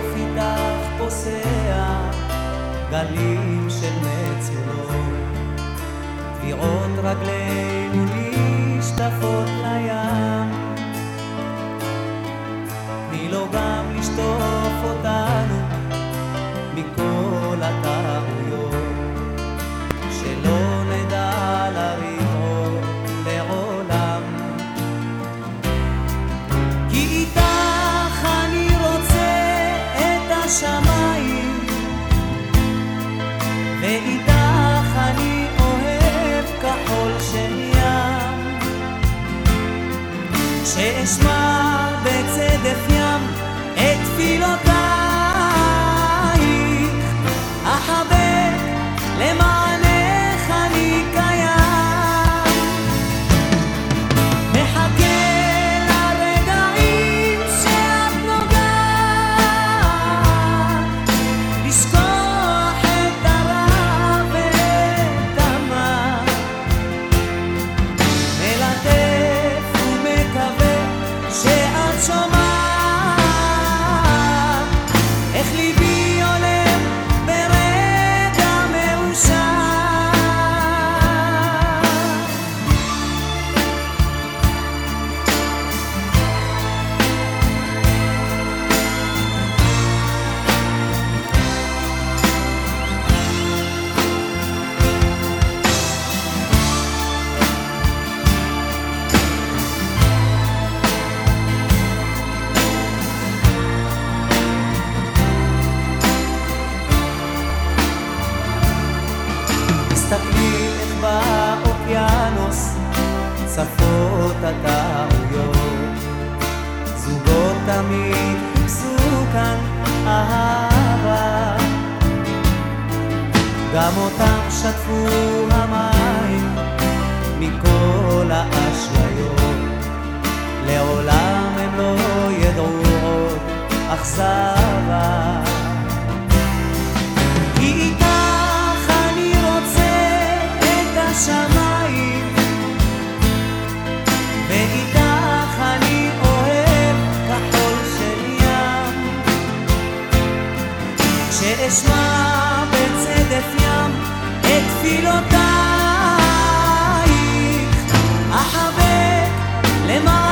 החוף איתך פוסע גלים של מצולות, טביעות רגלינו נשטפות לים. תני לו גם לשטוף אותנו מכל... שאשמע בצדף ים את תפילותייך, תסתכלי איך באוקיינוס צפות הטעויות. זוגות תמיד חיפשו כאן אהבה. גם אותם שטפו המים מכל האשליות. לעולם הם לא ידעו עוד אכזבה שאשמע בצדף ים את תפילותייך אחבק למענך